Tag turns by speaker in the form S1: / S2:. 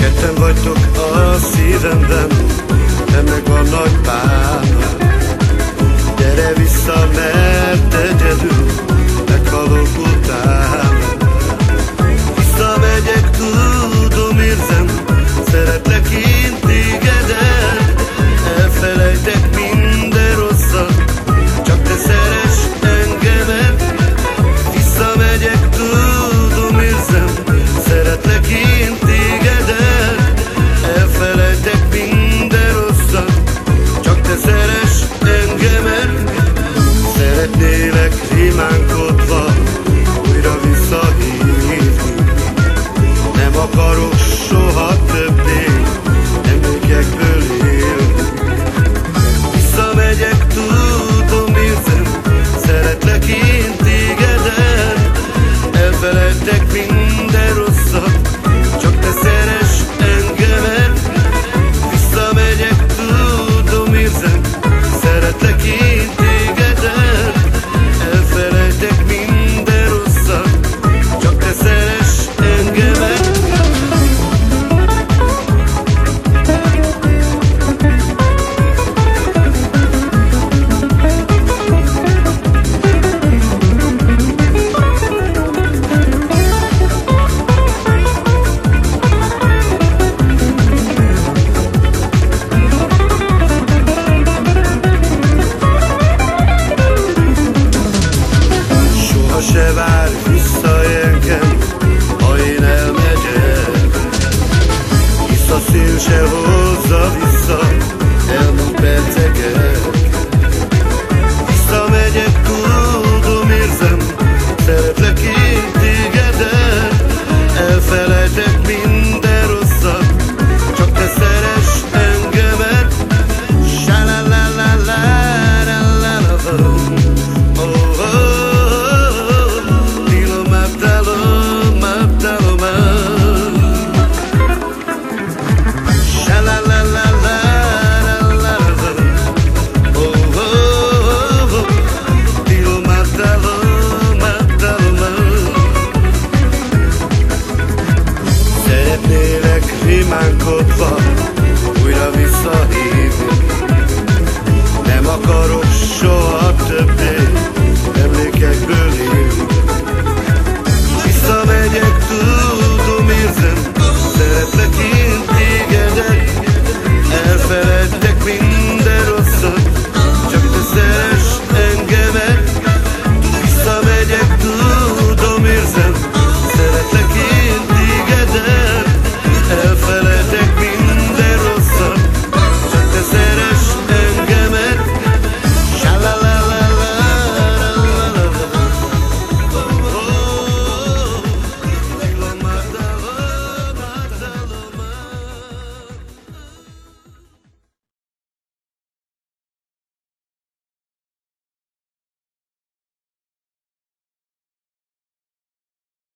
S1: Ketten vagytok a szívemben, ennek van nagy bánat Gyere vissza, mert हो